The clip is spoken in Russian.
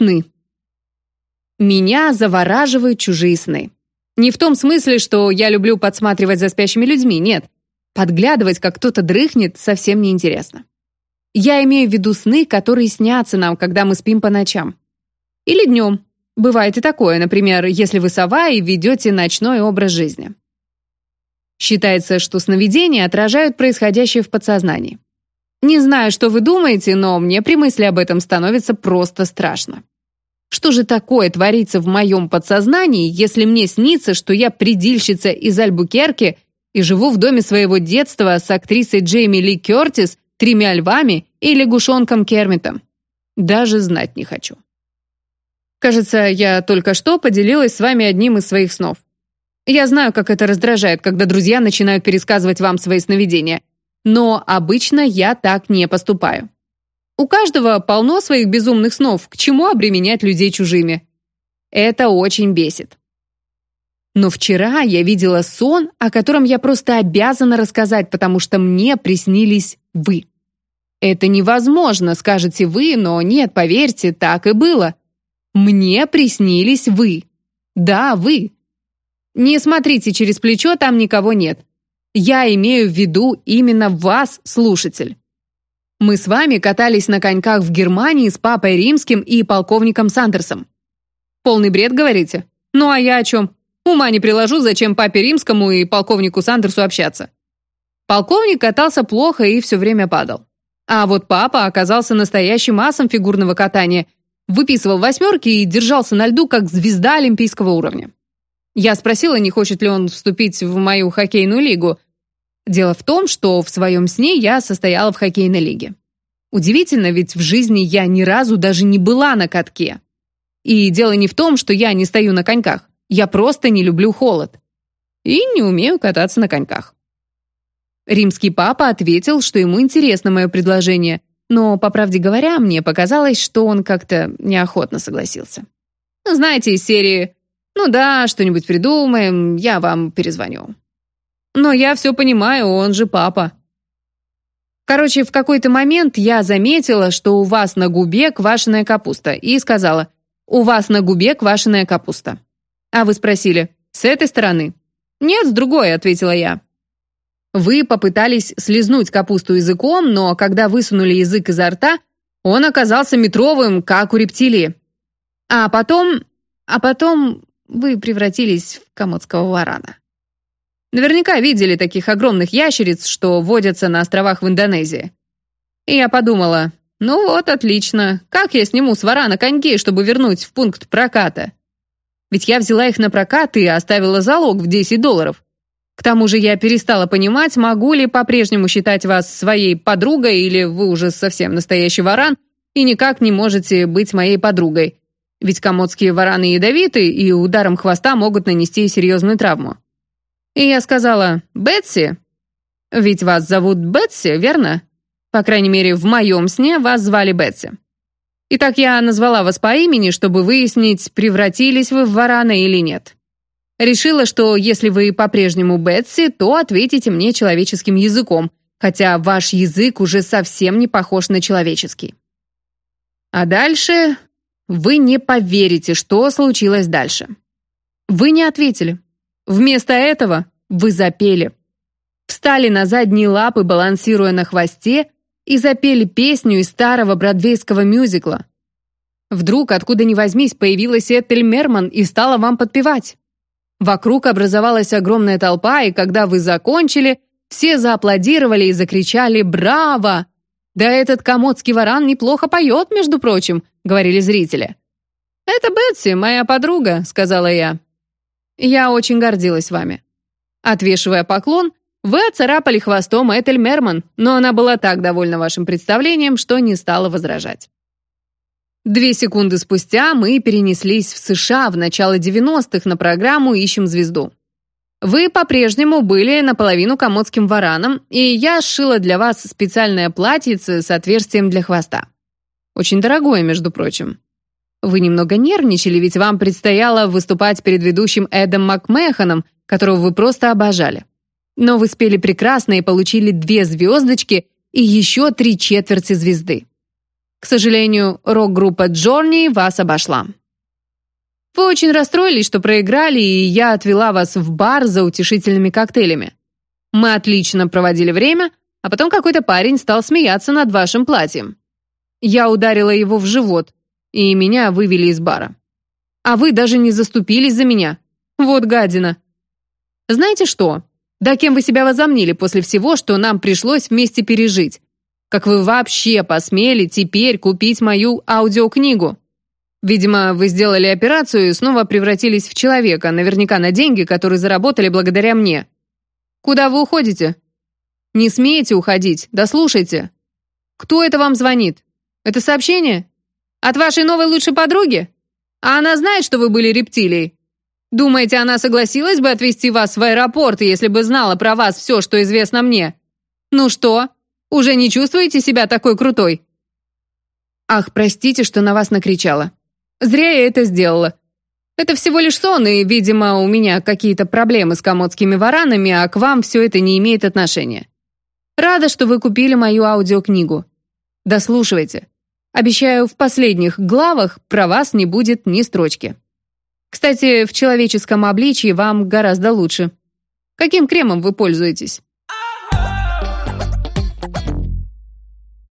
сны. Меня завораживают чужие сны. Не в том смысле, что я люблю подсматривать за спящими людьми, нет. Подглядывать, как кто-то дрыхнет, совсем неинтересно. Я имею в виду сны, которые снятся нам, когда мы спим по ночам. Или днем. Бывает и такое, например, если вы сова и ведете ночной образ жизни. Считается, что сновидения отражают происходящее в подсознании. Не знаю, что вы думаете, но мне при мысли об этом становится просто страшно. Что же такое творится в моем подсознании, если мне снится, что я предильщица из Альбукерки и живу в доме своего детства с актрисой Джейми Ли Кертис, тремя львами и лягушонком Кермитом? Даже знать не хочу. Кажется, я только что поделилась с вами одним из своих снов. Я знаю, как это раздражает, когда друзья начинают пересказывать вам свои сновидения. Но обычно я так не поступаю. У каждого полно своих безумных снов, к чему обременять людей чужими. Это очень бесит. Но вчера я видела сон, о котором я просто обязана рассказать, потому что мне приснились вы. Это невозможно, скажете вы, но нет, поверьте, так и было. Мне приснились вы. Да, вы. Не смотрите через плечо, там никого нет. Я имею в виду именно вас, слушатель. Мы с вами катались на коньках в Германии с папой Римским и полковником Сандерсом. Полный бред, говорите? Ну а я о чем? Ума не приложу, зачем папе Римскому и полковнику Сандерсу общаться. Полковник катался плохо и все время падал. А вот папа оказался настоящим асом фигурного катания, выписывал восьмерки и держался на льду, как звезда олимпийского уровня. Я спросила, не хочет ли он вступить в мою хоккейную лигу. Дело в том, что в своем сне я состояла в хоккейной лиге. Удивительно, ведь в жизни я ни разу даже не была на катке. И дело не в том, что я не стою на коньках. Я просто не люблю холод. И не умею кататься на коньках. Римский папа ответил, что ему интересно мое предложение, но, по правде говоря, мне показалось, что он как-то неохотно согласился. Знаете, из серии «Ну да, что-нибудь придумаем, я вам перезвоню». Но я все понимаю, он же папа. Короче, в какой-то момент я заметила, что у вас на губе квашеная капуста, и сказала «У вас на губе квашеная капуста». А вы спросили «С этой стороны?» «Нет, с другой», — ответила я. Вы попытались слезнуть капусту языком, но когда высунули язык изо рта, он оказался метровым, как у рептилии. А потом... А потом вы превратились в комодского варана. Наверняка видели таких огромных ящериц, что водятся на островах в Индонезии. И я подумала, ну вот, отлично, как я сниму с варана коньки, чтобы вернуть в пункт проката? Ведь я взяла их на прокат и оставила залог в 10 долларов. К тому же я перестала понимать, могу ли по-прежнему считать вас своей подругой, или вы уже совсем настоящий варан и никак не можете быть моей подругой. Ведь комодские вараны ядовиты и ударом хвоста могут нанести серьезную травму. И я сказала, «Бетси, ведь вас зовут Бетси, верно? По крайней мере, в моем сне вас звали Бетси. Итак, я назвала вас по имени, чтобы выяснить, превратились вы в варана или нет. Решила, что если вы по-прежнему Бетси, то ответите мне человеческим языком, хотя ваш язык уже совсем не похож на человеческий. А дальше вы не поверите, что случилось дальше. Вы не ответили. Вместо этого вы запели. Встали на задние лапы, балансируя на хвосте, и запели песню из старого бродвейского мюзикла. Вдруг, откуда ни возьмись, появилась Этель Мерман и стала вам подпевать. Вокруг образовалась огромная толпа, и когда вы закончили, все зааплодировали и закричали «Браво!» «Да этот комодский варан неплохо поет, между прочим», — говорили зрители. «Это Бетси, моя подруга», — сказала я. «Я очень гордилась вами». Отвешивая поклон, вы оцарапали хвостом Этель Мерман, но она была так довольна вашим представлением, что не стала возражать. Две секунды спустя мы перенеслись в США в начало 90-х на программу «Ищем звезду». Вы по-прежнему были наполовину комодским вараном, и я сшила для вас специальное платьице с отверстием для хвоста. Очень дорогое, между прочим. Вы немного нервничали, ведь вам предстояло выступать перед ведущим Эдом Макмеханом, которого вы просто обожали. Но вы спели прекрасно и получили две звездочки и еще три четверти звезды. К сожалению, рок-группа Джорни вас обошла. Вы очень расстроились, что проиграли, и я отвела вас в бар за утешительными коктейлями. Мы отлично проводили время, а потом какой-то парень стал смеяться над вашим платьем. Я ударила его в живот, и меня вывели из бара. А вы даже не заступились за меня. Вот гадина. Знаете что? Да кем вы себя возомнили после всего, что нам пришлось вместе пережить? Как вы вообще посмели теперь купить мою аудиокнигу? Видимо, вы сделали операцию и снова превратились в человека, наверняка на деньги, которые заработали благодаря мне. Куда вы уходите? Не смеете уходить, да слушайте. Кто это вам звонит? Это сообщение? От вашей новой лучшей подруги? А она знает, что вы были рептилией? Думаете, она согласилась бы отвезти вас в аэропорт, если бы знала про вас все, что известно мне? Ну что, уже не чувствуете себя такой крутой? Ах, простите, что на вас накричала. Зря я это сделала. Это всего лишь сон, и, видимо, у меня какие-то проблемы с комодскими варанами, а к вам все это не имеет отношения. Рада, что вы купили мою аудиокнигу. Дослушивайте. Обещаю, в последних главах про вас не будет ни строчки. Кстати, в человеческом обличии вам гораздо лучше. Каким кремом вы пользуетесь?